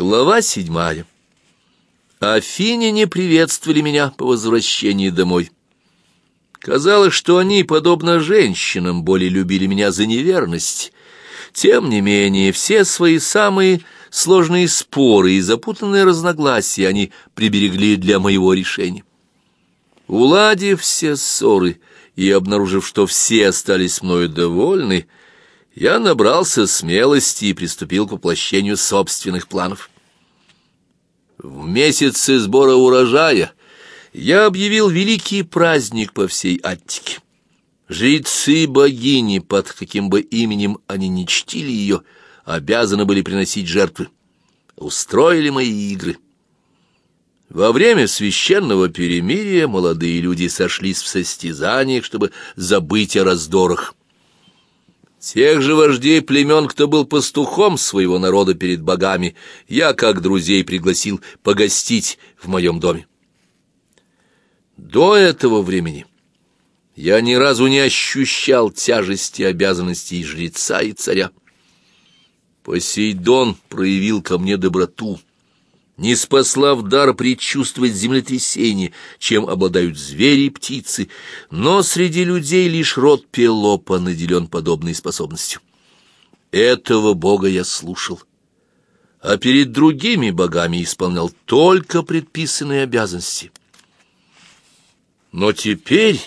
Глава седьмая. Афиняне приветствовали меня по возвращении домой. Казалось, что они, подобно женщинам, более любили меня за неверность. Тем не менее, все свои самые сложные споры и запутанные разногласия они приберегли для моего решения. Уладив все ссоры и обнаружив, что все остались мною довольны, я набрался смелости и приступил к воплощению собственных планов. В месяце сбора урожая я объявил великий праздник по всей Аттике. Жрецы богини, под каким бы именем они ни чтили ее, обязаны были приносить жертвы. Устроили мои игры. Во время священного перемирия молодые люди сошлись в состязаниях, чтобы забыть о раздорах. Тех же вождей племен, кто был пастухом своего народа перед богами, я, как друзей, пригласил погостить в моем доме. До этого времени я ни разу не ощущал тяжести обязанностей жреца и царя. Посейдон проявил ко мне доброту — не спасла в дар предчувствовать землетрясение, чем обладают звери и птицы, но среди людей лишь род Пелопа наделен подобной способностью. Этого бога я слушал, а перед другими богами исполнял только предписанные обязанности. Но теперь...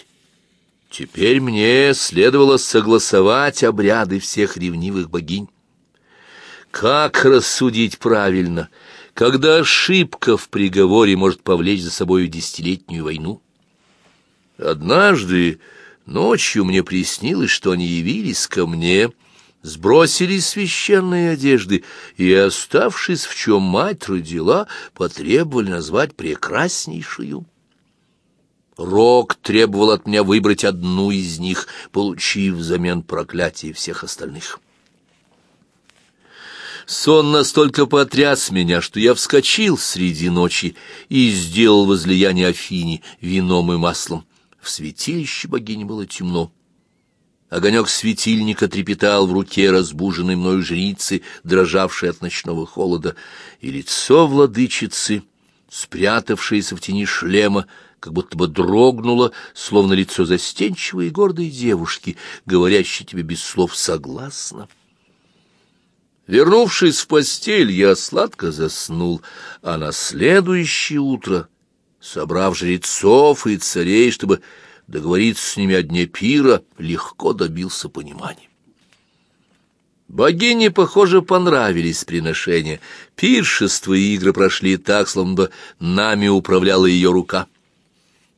Теперь мне следовало согласовать обряды всех ревнивых богинь. Как рассудить правильно — когда ошибка в приговоре может повлечь за собою десятилетнюю войну. Однажды ночью мне приснилось, что они явились ко мне, сбросили священные одежды и, оставшись в чем мать родила, потребовали назвать прекраснейшую. Рок требовал от меня выбрать одну из них, получив взамен проклятие всех остальных. Сон настолько потряс меня, что я вскочил среди ночи и сделал возлияние Афини вином и маслом. В святилище богини было темно. Огонек светильника трепетал в руке разбуженной мною жрицы, дрожавшей от ночного холода, и лицо владычицы, спрятавшееся в тени шлема, как будто бы дрогнуло, словно лицо застенчивой и гордой девушки, говорящей тебе без слов «согласно». Вернувшись в постель, я сладко заснул, а на следующее утро, собрав жрецов и царей, чтобы договориться с ними о дне пира, легко добился понимания. Богине, похоже, понравились приношения. Пиршество и игры прошли так, словно бы нами управляла ее рука.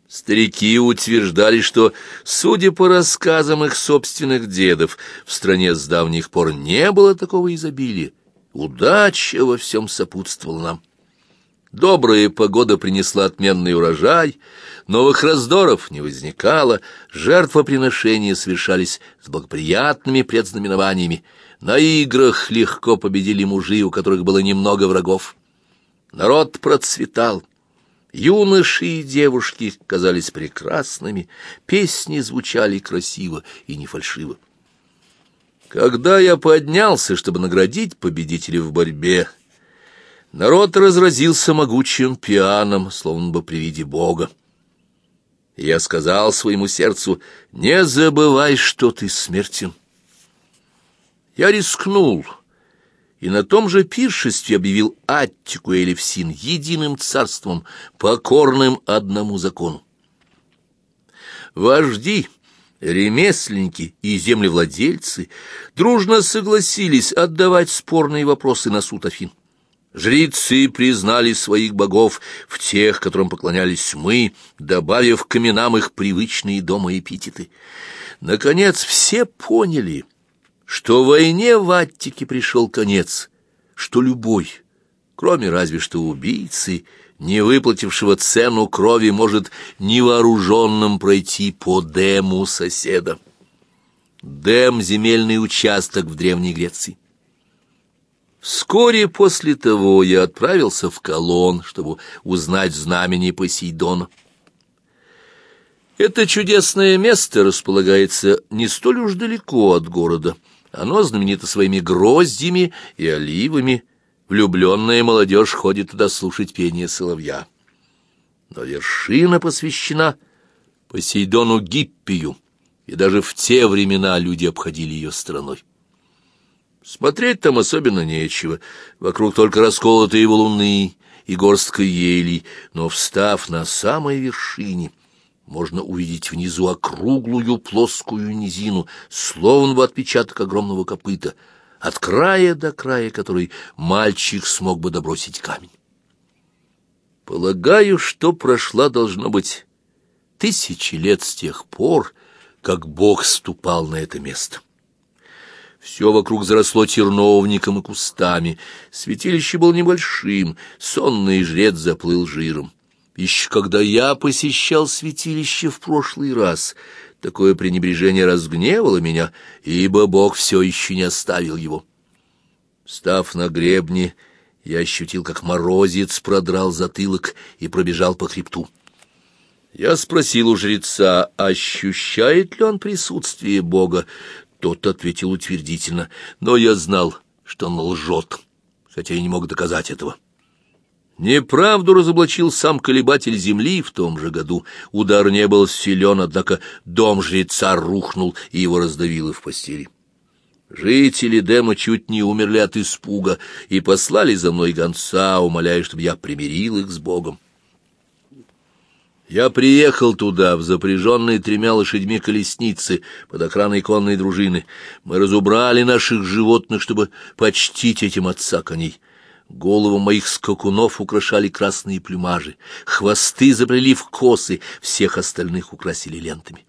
Старики утверждали, что, судя по рассказам их собственных дедов, в стране с давних пор не было такого изобилия. Удача во всем сопутствовала нам. Добрая погода принесла отменный урожай, новых раздоров не возникало, жертвоприношения совершались с благоприятными предзнаменованиями. На играх легко победили мужи, у которых было немного врагов. Народ процветал. Юноши и девушки казались прекрасными, песни звучали красиво и не фальшиво. Когда я поднялся, чтобы наградить победителя в борьбе, народ разразился могучим пианом, словно бы при виде Бога. Я сказал своему сердцу, «Не забывай, что ты смертен». Я рискнул и на том же пиршестве объявил Аттику и Элевсин единым царством, покорным одному закону. Вожди, ремесленники и землевладельцы дружно согласились отдавать спорные вопросы на суд Афин. Жрецы признали своих богов в тех, которым поклонялись мы, добавив к именам их привычные дома эпитеты. Наконец все поняли — что войне в Аттике пришел конец, что любой, кроме разве что убийцы, не выплатившего цену крови, может невооруженным пройти по дему соседа. Дем — земельный участок в Древней Греции. Вскоре после того я отправился в Колон, чтобы узнать знамени Посейдона. Это чудесное место располагается не столь уж далеко от города — оно знаменито своими гроздьями и оливами, влюбленная молодежь ходит туда слушать пение соловья. Но вершина посвящена Посейдону Гиппию, и даже в те времена люди обходили ее стороной. Смотреть там особенно нечего, вокруг только расколотые валуны и горстка елей, но, встав на самой вершине, можно увидеть внизу округлую плоскую низину, словно бы отпечаток огромного копыта, от края до края которой мальчик смог бы добросить камень. Полагаю, что прошла, должно быть, тысячи лет с тех пор, как Бог ступал на это место. Все вокруг заросло терновником и кустами. Святилище было небольшим, сонный жрец заплыл жиром. Еще когда я посещал святилище в прошлый раз, такое пренебрежение разгневало меня, ибо Бог все еще не оставил его. Став на гребне, я ощутил, как морозец продрал затылок и пробежал по хребту. Я спросил у жреца, ощущает ли он присутствие Бога. Тот ответил утвердительно, но я знал, что он лжет, хотя и не мог доказать этого. Неправду разоблачил сам колебатель земли в том же году. Удар не был силен, однако дом жреца рухнул и его раздавило в постели. Жители Дема чуть не умерли от испуга и послали за мной гонца, умоляя, чтобы я примирил их с Богом. Я приехал туда, в запряженные тремя лошадьми колесницы под охраной конной дружины. Мы разубрали наших животных, чтобы почтить этим отца коней. Голову моих скакунов украшали красные плюмажи, хвосты заплели в косы, всех остальных украсили лентами.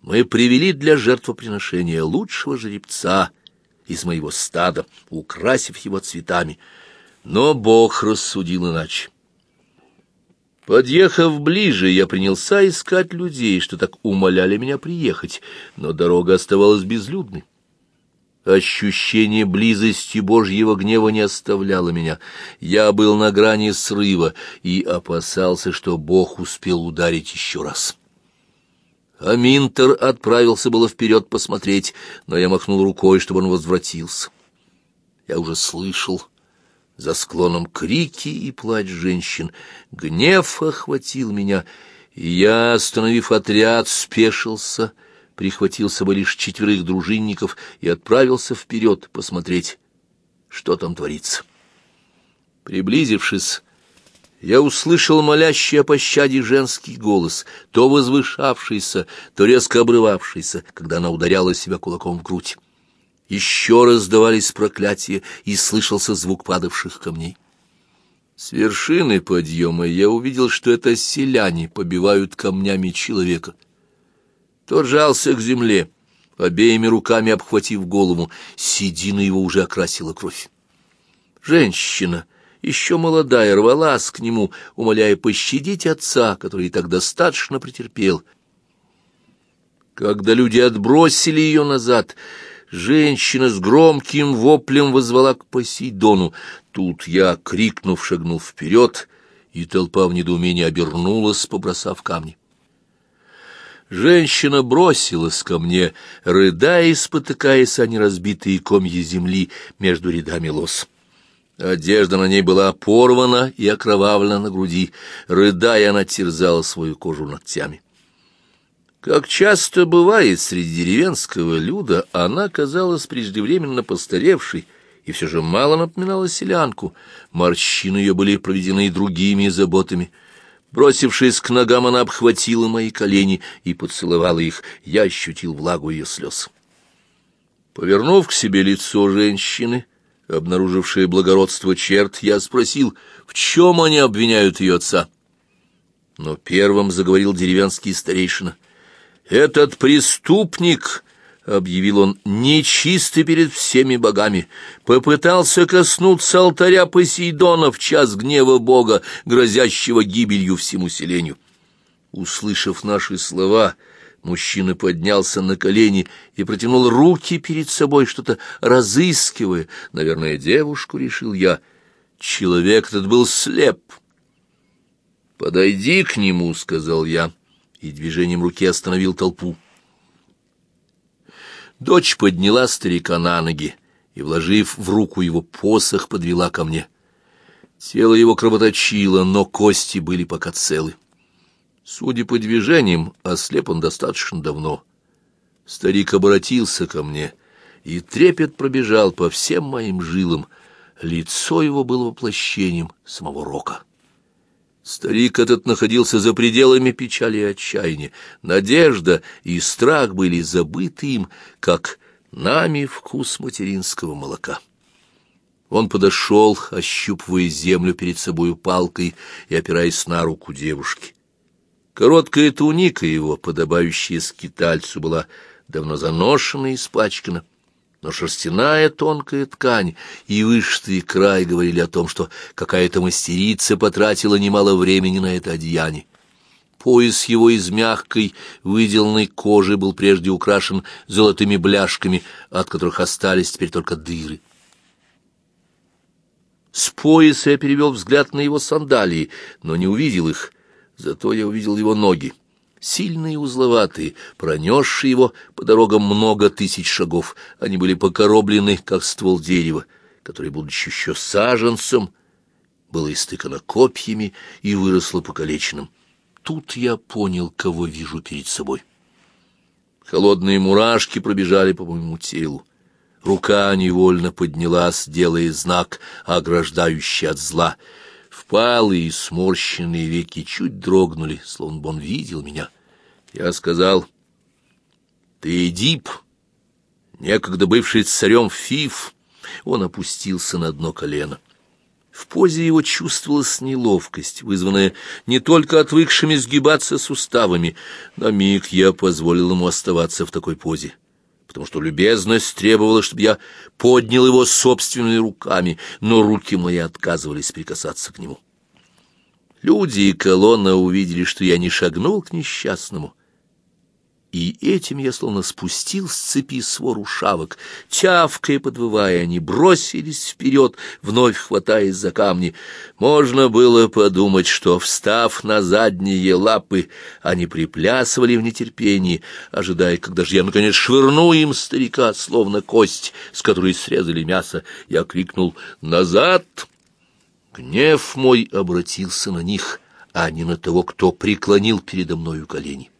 Мы привели для жертвоприношения лучшего жеребца из моего стада, украсив его цветами. Но Бог рассудил иначе. Подъехав ближе, я принялся искать людей, что так умоляли меня приехать, но дорога оставалась безлюдной. Ощущение близости Божьего гнева не оставляло меня. Я был на грани срыва и опасался, что Бог успел ударить еще раз. Аминтер отправился было вперед посмотреть, но я махнул рукой, чтобы он возвратился. Я уже слышал за склоном крики и плач женщин. Гнев охватил меня, и я, остановив отряд, спешился, прихватил с собой лишь четверых дружинников и отправился вперед посмотреть, что там творится. Приблизившись, я услышал молящий о пощаде женский голос, то возвышавшийся, то резко обрывавшийся, когда она ударяла себя кулаком в грудь. Еще раздавались проклятия, и слышался звук падавших камней. С вершины подъема я увидел, что это селяне побивают камнями человека. Тот жался к земле, обеими руками обхватив голову, седина его уже окрасила кровь. Женщина, еще молодая, рвалась к нему, умоляя пощадить отца, который и так достаточно претерпел. Когда люди отбросили ее назад, Женщина с громким воплем возвала к Посейдону. Тут я, крикнув, шагнул вперед, и толпа в недоумении обернулась, побросав камни. Женщина бросилась ко мне, рыдая и спотыкаясь о неразбитые комья земли между рядами лос. Одежда на ней была порвана и окровавлена на груди. Рыдая, она терзала свою кожу ногтями. Как часто бывает среди деревенского люда, она казалась преждевременно постаревшей и все же мало напоминала селянку. Морщины ее были проведены другими заботами. Бросившись к ногам, она обхватила мои колени и поцеловала их. Я ощутил влагу ее слез. Повернув к себе лицо женщины, обнаружившее благородство черт, я спросил, в чем они обвиняют ее отца. Но первым заговорил деревенский старейшина — «Этот преступник...» — объявил он, — нечистый перед всеми богами, попытался коснуться алтаря Посейдона в час гнева бога, грозящего гибелью всему селению. Услышав наши слова, мужчина поднялся на колени и протянул руки перед собой, что-то разыскивая. Наверное, девушку, решил я. Человек этот был слеп. «Подойди к нему», — сказал я и движением руки остановил толпу. Дочь подняла старика на ноги и, вложив в руку его посох, подвела ко мне. Тело его кровоточило, но кости были пока целы. Судя по движениям, ослеп он достаточно давно. Старик обратился ко мне, и трепет пробежал по всем моим жилам. Лицо его было воплощением самого рока. Старик этот находился за пределами печали и отчаяния. Надежда и страх были забыты им, как нами вкус материнского молока. Он подошел, ощупывая землю перед собою палкой и опираясь на руку девушки. Короткая туника его, подобающая скитальцу, была давно заношена и испачкана но шерстяная тонкая ткань и вышитый край говорили о том, что какая-то мастерица потратила немало времени на это одеяние. Пояс его из мягкой, выделанной кожи был прежде украшен золотыми бляшками, от которых остались теперь только дыры. С пояса я перевел взгляд на его сандалии, но не увидел их, зато я увидел его ноги сильные и узловатые, пронесшие его по дорогам много тысяч шагов. Они были покороблены, как ствол дерева, который, будучи еще саженцем, было истыкано копьями и выросло покалеченным. Тут я понял, кого вижу перед собой. Холодные мурашки пробежали по моему телу. Рука невольно поднялась, делая знак, ограждающий от зла — Впалые и сморщенные веки чуть дрогнули, словно бы он видел меня. Я сказал, «Ты Эдип, некогда бывший царем Фиф». Он опустился на дно колено. В позе его чувствовалась неловкость, вызванная не только отвыкшими сгибаться суставами. На миг я позволил ему оставаться в такой позе потому что любезность требовала, чтобы я поднял его собственными руками, но руки мои отказывались прикасаться к нему. Люди и колонна увидели, что я не шагнул к несчастному, и этим я словно спустил с цепи свору шавок. Тявкая подвывая, они бросились вперед, вновь хватаясь за камни. Можно было подумать, что, встав на задние лапы, они приплясывали в нетерпении, ожидая, когда же я, наконец, швырну им старика, словно кость, с которой срезали мясо. Я крикнул «Назад!» Гнев мой обратился на них, а не на того, кто преклонил передо мною колени.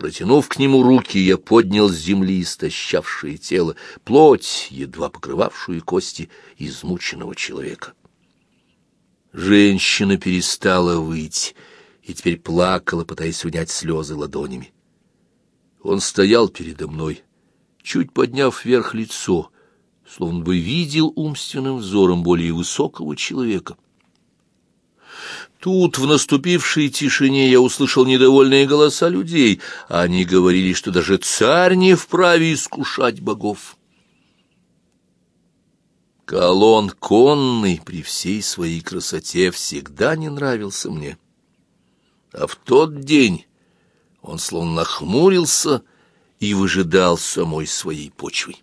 Протянув к нему руки, я поднял с земли истощавшее тело, плоть, едва покрывавшую кости измученного человека. Женщина перестала выть и теперь плакала, пытаясь унять слезы ладонями. Он стоял передо мной, чуть подняв вверх лицо, словно бы видел умственным взором более высокого человека — Тут, в наступившей тишине, я услышал недовольные голоса людей. Они говорили, что даже царь не вправе искушать богов. Колон конный при всей своей красоте всегда не нравился мне. А в тот день он словно нахмурился и выжидал самой своей почвой.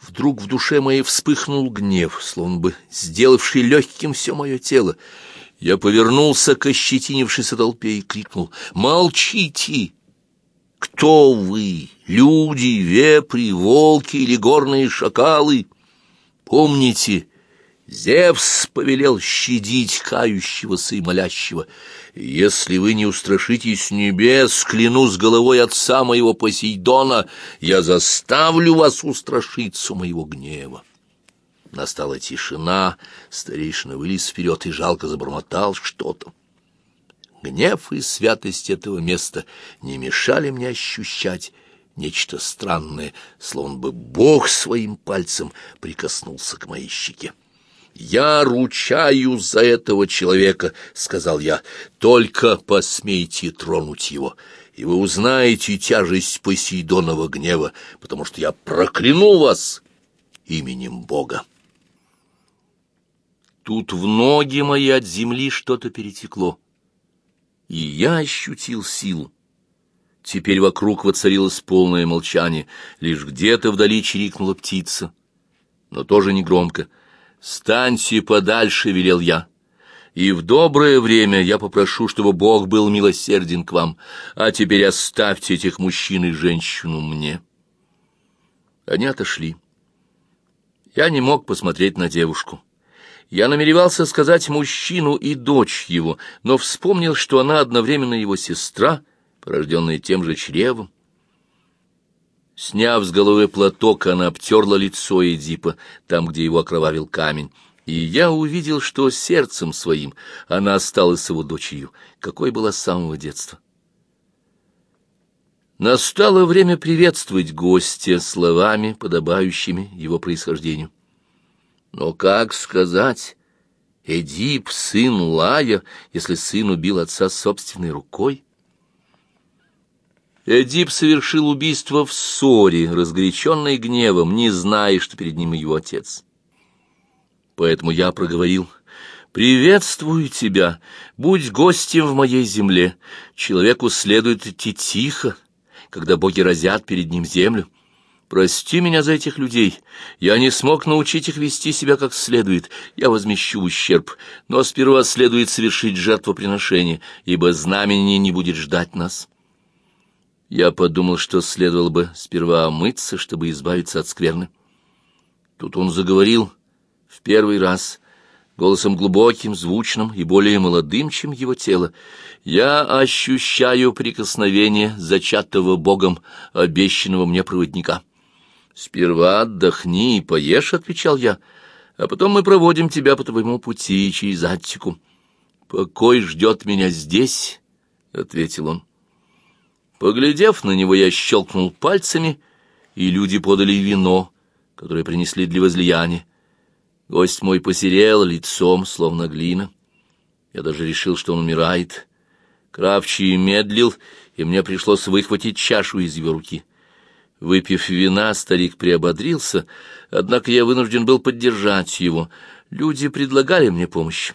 Вдруг в душе моей вспыхнул гнев, словно бы сделавший легким все мое тело. Я повернулся к ощетинившейся толпе и крикнул «Молчите! Кто вы? Люди, вепри, волки или горные шакалы? Помните, Зевс повелел щадить кающегося и молящего. Если вы не устрашитесь небес, клянусь головой отца моего Посейдона, я заставлю вас устрашиться моего гнева. Настала тишина, старейшина вылез вперед и жалко забормотал что-то. Гнев и святость этого места не мешали мне ощущать нечто странное, словно бы Бог своим пальцем прикоснулся к моей щеке. «Я ручаю за этого человека», — сказал я, — «только посмейте тронуть его, и вы узнаете тяжесть Посейдонова гнева, потому что я прокляну вас именем Бога». Тут в ноги мои от земли что-то перетекло, и я ощутил силу. Теперь вокруг воцарилось полное молчание, лишь где-то вдали чирикнула птица, но тоже негромко — «Станьте подальше», — велел я. «И в доброе время я попрошу, чтобы Бог был милосерден к вам, а теперь оставьте этих мужчин и женщину мне». Они отошли. Я не мог посмотреть на девушку. Я намеревался сказать мужчину и дочь его, но вспомнил, что она одновременно его сестра, порожденная тем же чревом. Сняв с головы платок, она обтерла лицо Эдипа, там, где его окровавил камень, и я увидел, что сердцем своим она осталась его дочерью, какой была с самого детства. Настало время приветствовать гостя словами, подобающими его происхождению. Но как сказать, Эдип, сын Лая, если сын убил отца собственной рукой? Эдип совершил убийство в ссоре, разгоряченный гневом, не зная, что перед ним его отец. Поэтому я проговорил, «Приветствую тебя, будь гостем в моей земле. Человеку следует идти тихо, когда боги разят перед ним землю. Прости меня за этих людей. Я не смог научить их вести себя как следует. Я возмещу ущерб. Но сперва следует совершить жертвоприношение, ибо знамение не будет ждать нас. Я подумал, что следовало бы сперва омыться, чтобы избавиться от скверны. Тут он заговорил в первый раз, голосом глубоким, звучным и более молодым, чем его тело. «Я ощущаю прикосновение зачатого Богом обещанного мне проводника». «Сперва отдохни и поешь», — отвечал я, — «а потом мы проводим тебя по твоему пути через Аттику». «Покой ждет меня здесь», — ответил он. Поглядев на него, я щелкнул пальцами, и люди подали вино, которое принесли для возлияния. Гость мой посерел лицом, словно глина. Я даже решил, что он умирает. Кравчий медлил, и мне пришлось выхватить чашу из его руки. Выпив вина, старик приободрился, однако я вынужден был поддержать его. Люди предлагали мне помощь,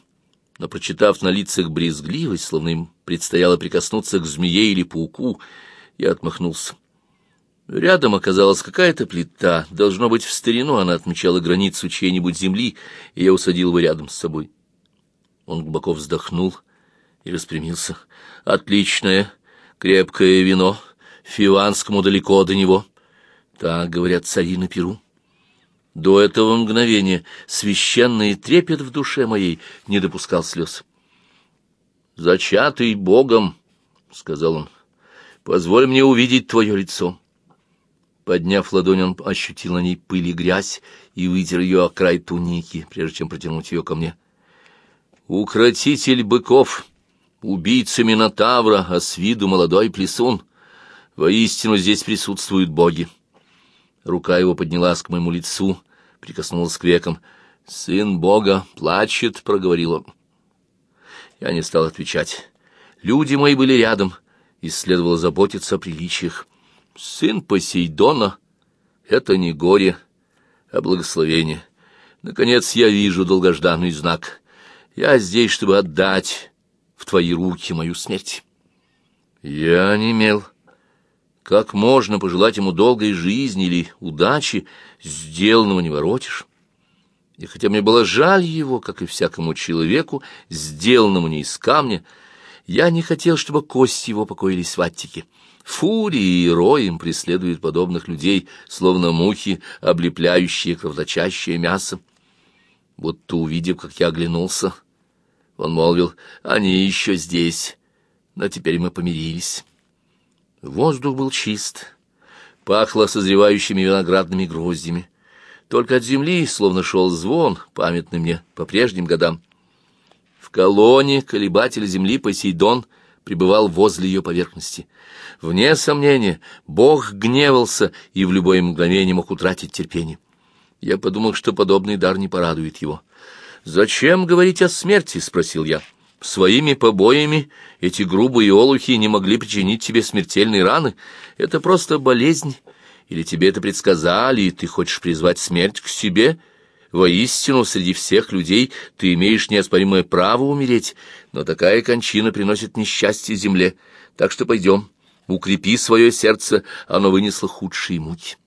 но, прочитав на лицах брезгливость, словно им предстояло прикоснуться к змее или пауку, я отмахнулся. Рядом оказалась какая-то плита, должно быть, в старину она отмечала границу чьей-нибудь земли, и я усадил его рядом с собой. Он глубоко вздохнул и распрямился. «Отличное, крепкое вино, Фиванскому далеко до него». Так говорят цари на Перу. До этого мгновения священный трепет в душе моей не допускал слез. «Зачатый Богом», — сказал он, — «позволь мне увидеть твое лицо». Подняв ладонь, он ощутил на ней пыль и грязь и вытер ее о край туники, прежде чем протянуть ее ко мне. «Укротитель быков, убийца Минотавра, а с виду молодой плесун. Воистину здесь присутствуют боги». Рука его поднялась к моему лицу, прикоснулась к векам. «Сын Бога плачет», — проговорил он. Я не стал отвечать. Люди мои были рядом, и следовало заботиться о приличиях. Сын Посейдона — это не горе, а благословение. Наконец я вижу долгожданный знак. Я здесь, чтобы отдать в твои руки мою смерть. Я не имел. Как можно пожелать ему долгой жизни или удачи, сделанного не воротишь? И хотя мне было жаль его, как и всякому человеку, сделанному не из камня, я не хотел, чтобы кости его покоились в Аттике. Фурии и роем преследуют подобных людей, словно мухи, облепляющие кровоточащее мясо. Будто увидев, как я оглянулся, он молвил, «Они еще здесь, но теперь мы помирились». Воздух был чист, пахло созревающими виноградными гроздями. Только от земли словно шел звон, памятный мне по прежним годам. В колонне колебатель земли Посейдон пребывал возле ее поверхности. Вне сомнения, Бог гневался и в любое мгновение мог утратить терпение. Я подумал, что подобный дар не порадует его. «Зачем говорить о смерти?» — спросил я. Своими побоями эти грубые олухи не могли причинить тебе смертельные раны. Это просто болезнь. Или тебе это предсказали, и ты хочешь призвать смерть к себе? Воистину, среди всех людей ты имеешь неоспоримое право умереть, но такая кончина приносит несчастье земле. Так что пойдем, укрепи свое сердце, оно вынесло худшие муки.